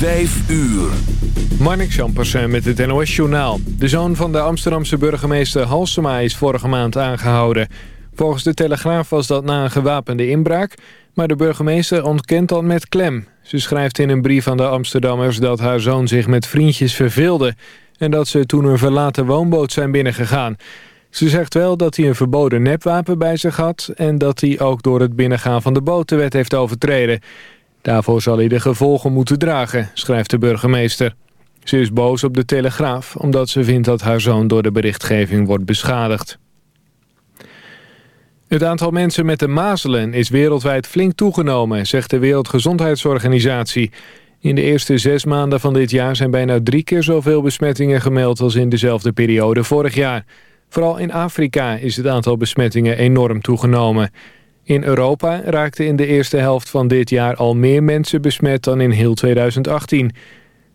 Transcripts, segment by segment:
Vijf uur. Marnik Champersen met het NOS-journaal. De zoon van de Amsterdamse burgemeester Halsema is vorige maand aangehouden. Volgens de Telegraaf was dat na een gewapende inbraak... maar de burgemeester ontkent dat met klem. Ze schrijft in een brief aan de Amsterdammers dat haar zoon zich met vriendjes verveelde... en dat ze toen een verlaten woonboot zijn binnengegaan. Ze zegt wel dat hij een verboden nepwapen bij zich had... en dat hij ook door het binnengaan van de boot de wet heeft overtreden... Daarvoor zal hij de gevolgen moeten dragen, schrijft de burgemeester. Ze is boos op de Telegraaf omdat ze vindt dat haar zoon door de berichtgeving wordt beschadigd. Het aantal mensen met de mazelen is wereldwijd flink toegenomen, zegt de Wereldgezondheidsorganisatie. In de eerste zes maanden van dit jaar zijn bijna drie keer zoveel besmettingen gemeld als in dezelfde periode vorig jaar. Vooral in Afrika is het aantal besmettingen enorm toegenomen. In Europa raakten in de eerste helft van dit jaar al meer mensen besmet dan in heel 2018.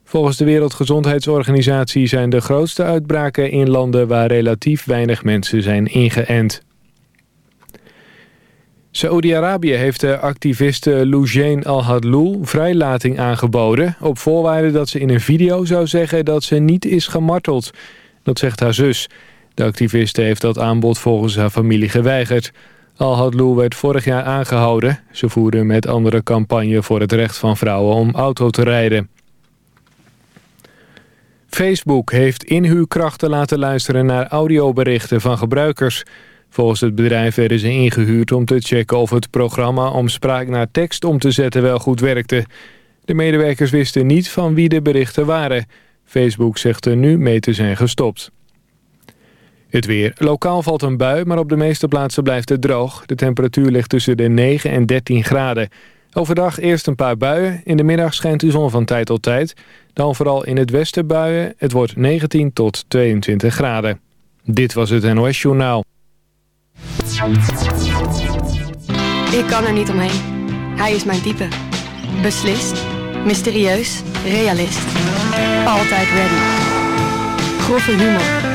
Volgens de Wereldgezondheidsorganisatie zijn de grootste uitbraken in landen waar relatief weinig mensen zijn ingeënt. Saoedi-Arabië heeft de activiste Loujain al-Hadloul vrijlating aangeboden... op voorwaarde dat ze in een video zou zeggen dat ze niet is gemarteld. Dat zegt haar zus. De activiste heeft dat aanbod volgens haar familie geweigerd. Al-Hadlou werd vorig jaar aangehouden. Ze voerde met andere campagne voor het recht van vrouwen om auto te rijden. Facebook heeft inhuurkrachten laten luisteren naar audioberichten van gebruikers. Volgens het bedrijf werden ze ingehuurd om te checken of het programma om spraak naar tekst om te zetten wel goed werkte. De medewerkers wisten niet van wie de berichten waren. Facebook zegt er nu mee te zijn gestopt. Het weer. Lokaal valt een bui, maar op de meeste plaatsen blijft het droog. De temperatuur ligt tussen de 9 en 13 graden. Overdag eerst een paar buien. In de middag schijnt de zon van tijd tot tijd. Dan vooral in het westen buien. Het wordt 19 tot 22 graden. Dit was het NOS Journaal. Ik kan er niet omheen. Hij is mijn type. Beslist, mysterieus, realist. Altijd ready. Grove humor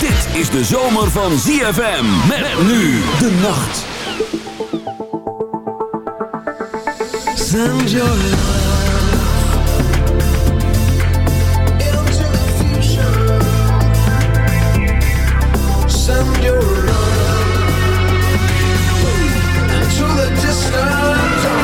Dit is de zomer van ZFM. Met nu de nacht. Send your love. Send your love into the distant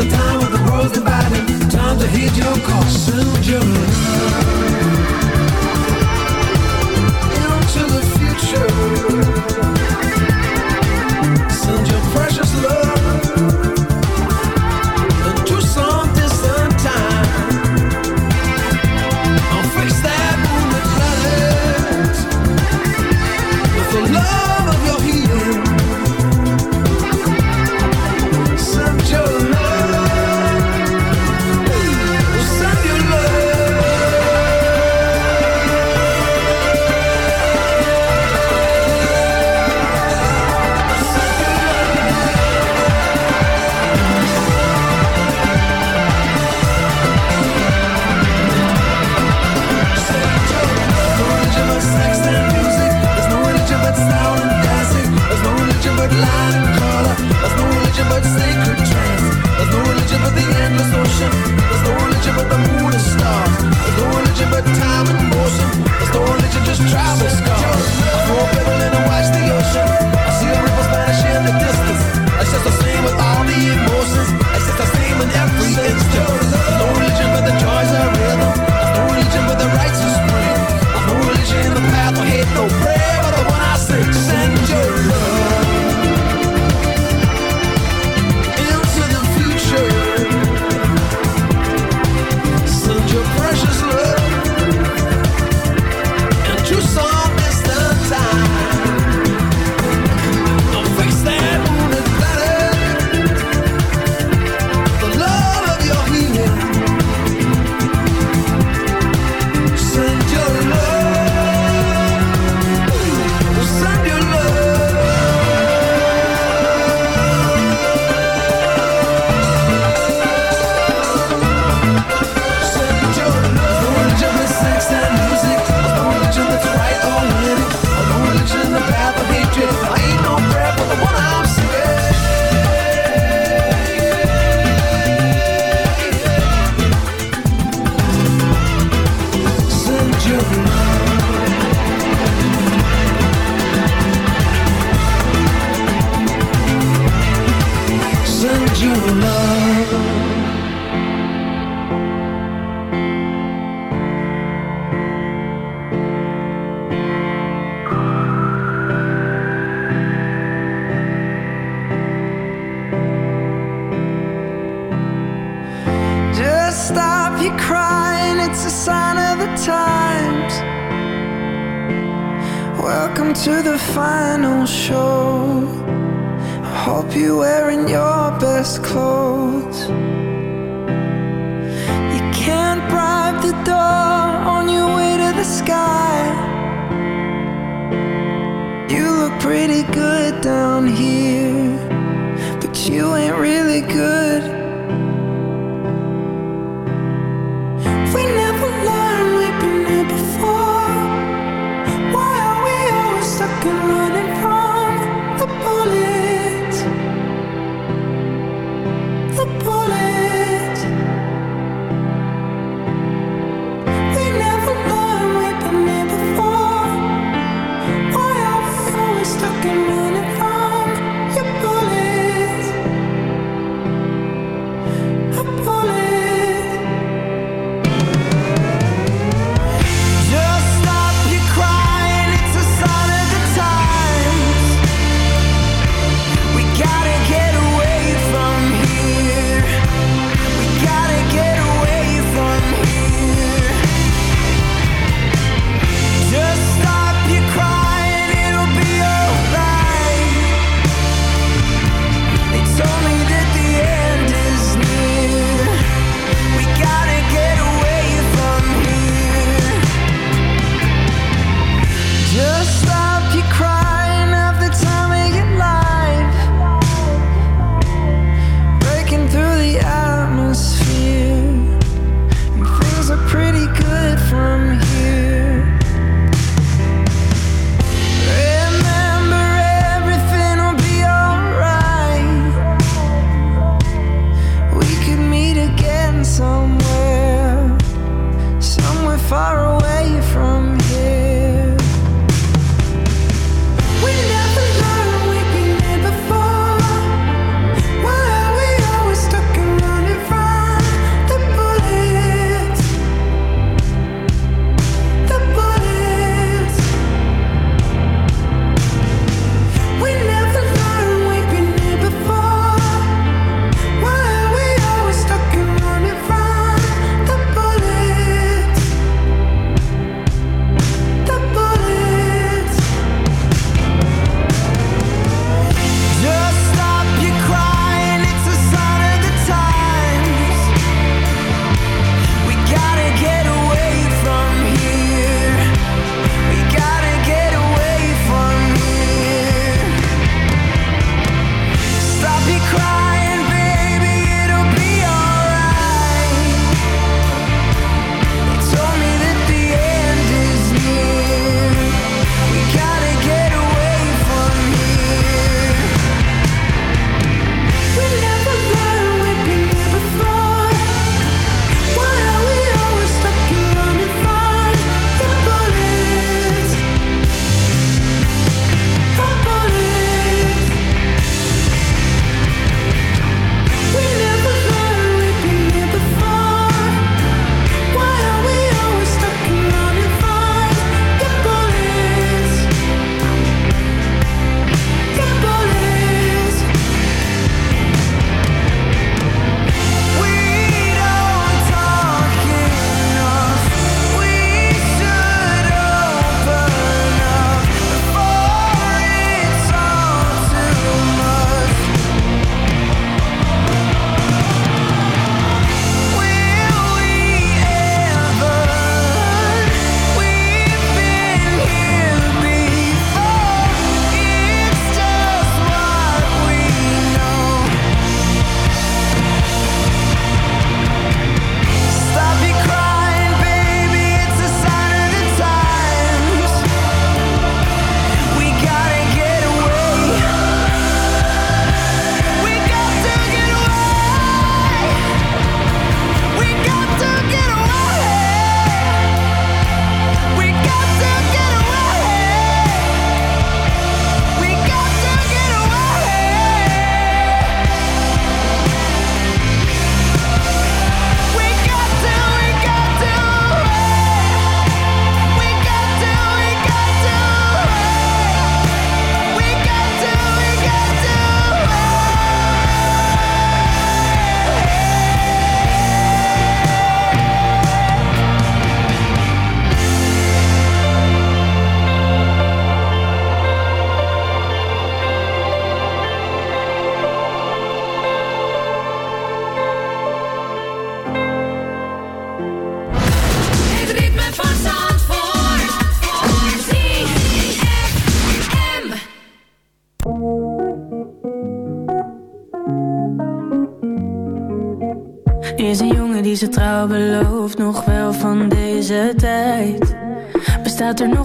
The time of the world's dividing. Time to heed your call, soon your Into the future.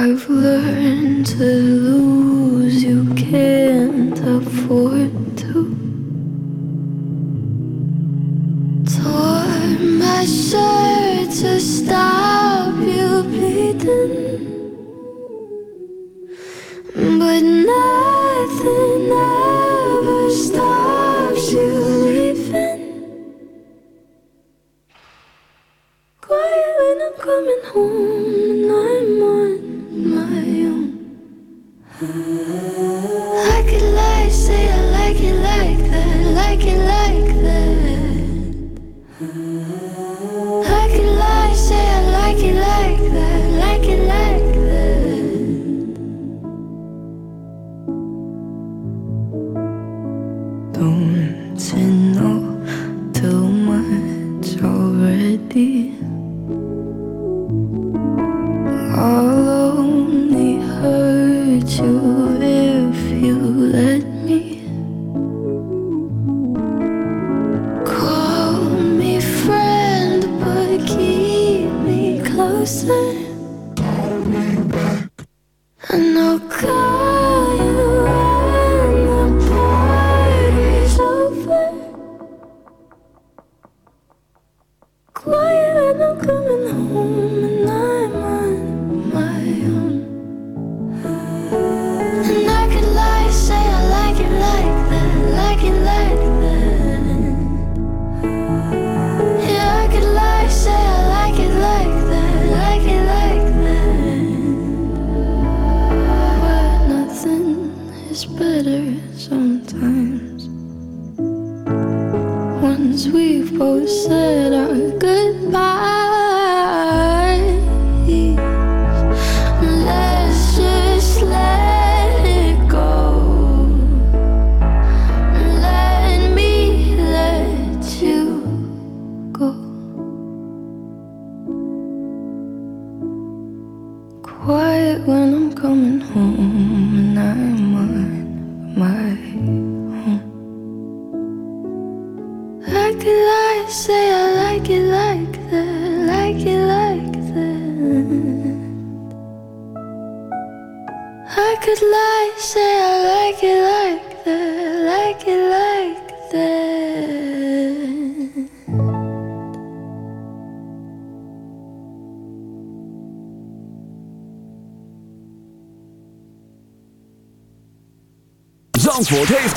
I've learned to lose you. we've both said our goodbyes.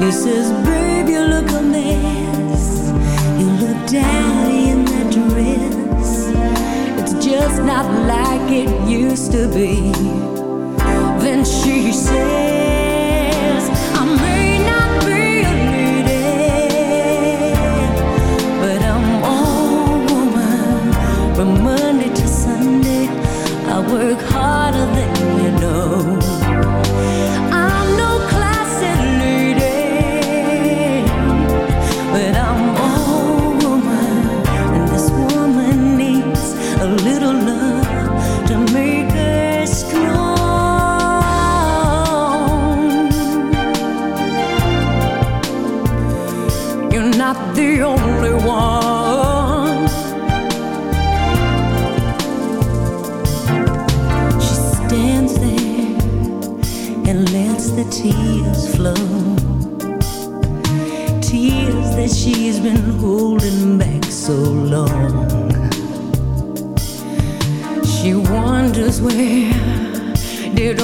He says, babe, you look a mess. You look daddy in that dress. It's just not like it used to be. Then she said.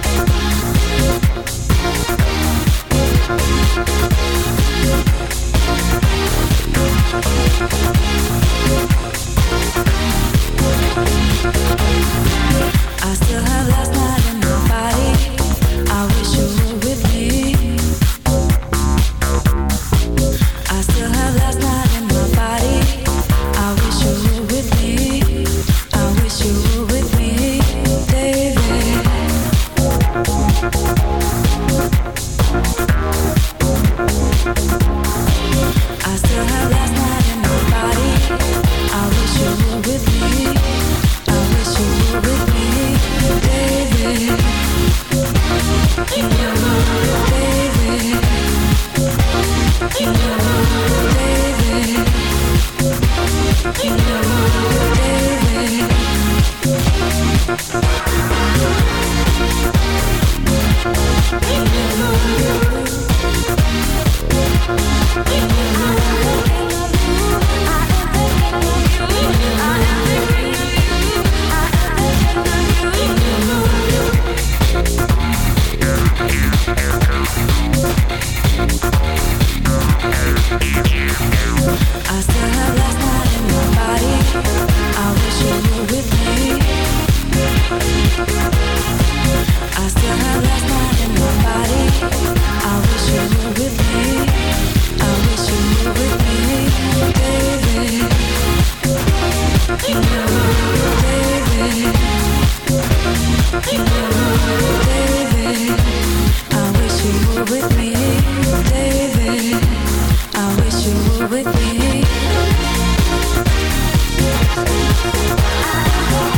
I I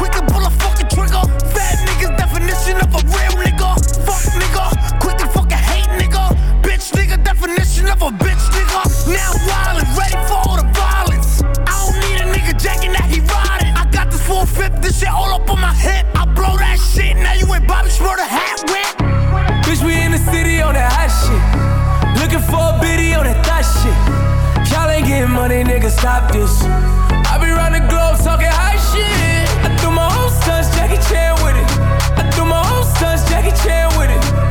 bitch nigga. Now wildin', ready for all the violence. I don't need a nigga jacking that he riding. I got this 450, this shit all up on my hip. I blow that shit, now you ain't Bobby Schmurder hat whip. Bitch, we in the city on that hot shit. Looking for a biddy on that thot shit. Y'all ain't getting money, nigga, stop this. I be round the globe talking high shit. I do my own stunts, Jackie Chan with it. I do my own stunts, Jackie Chan with it.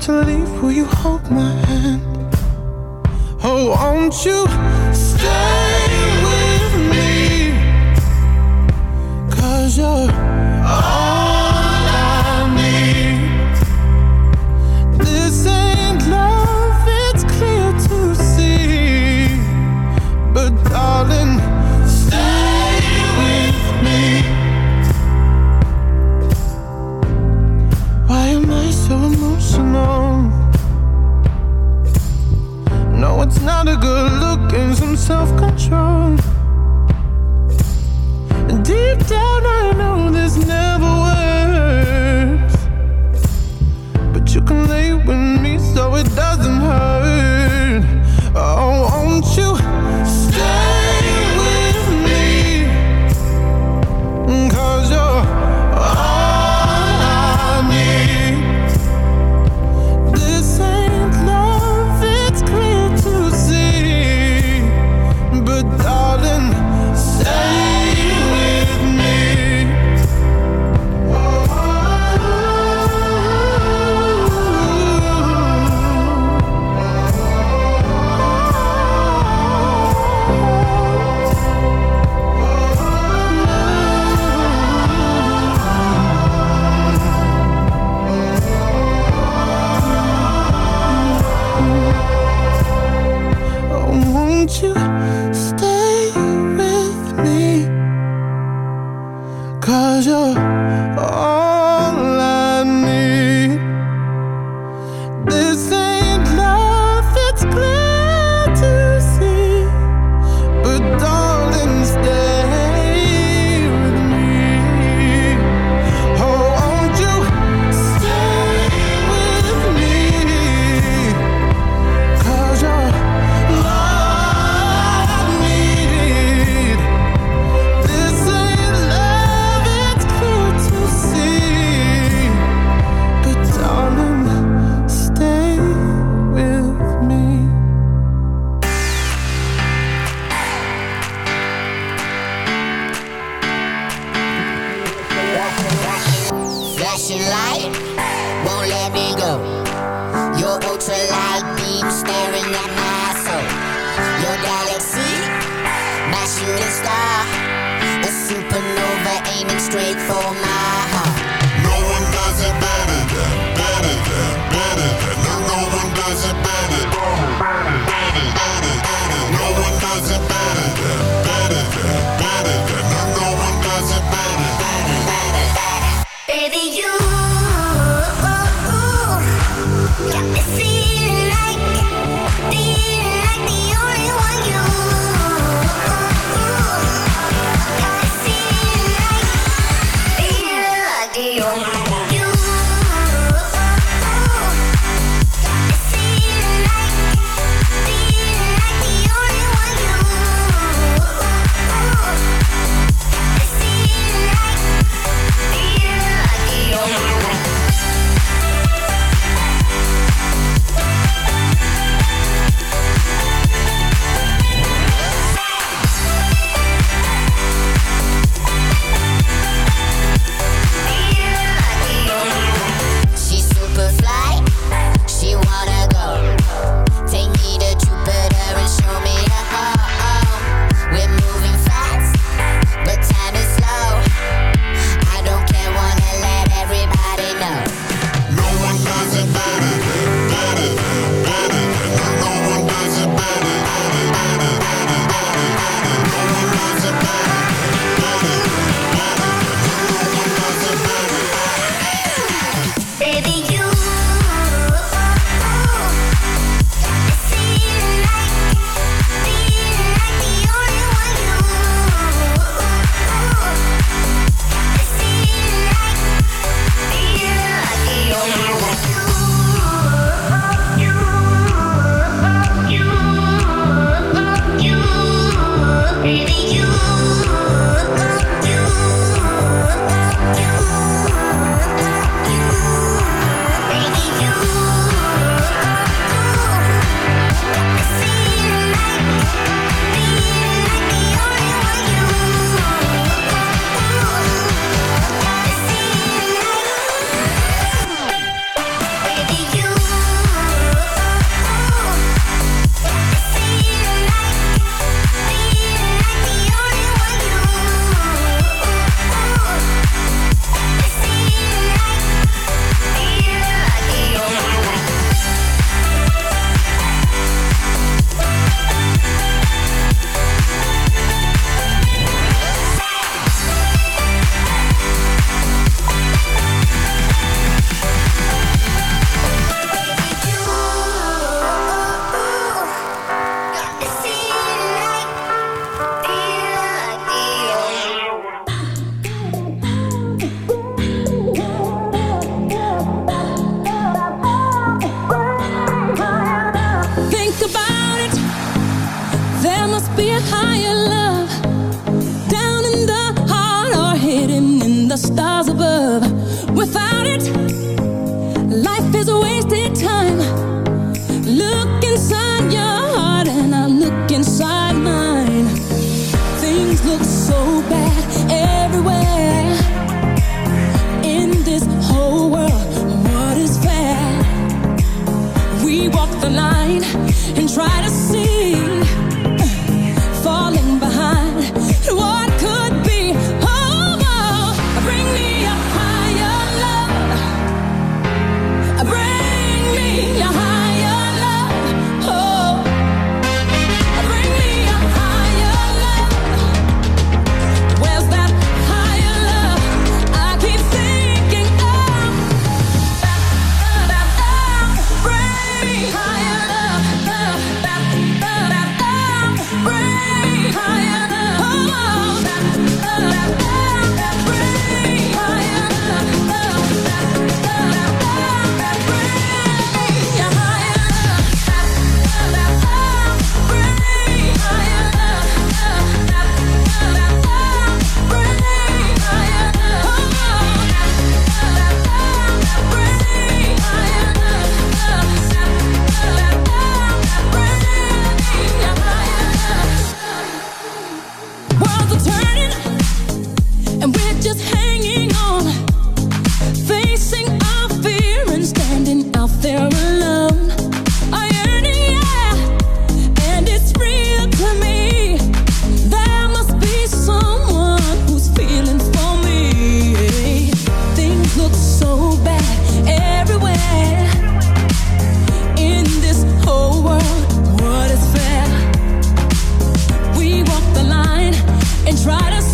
to leave, will you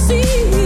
see.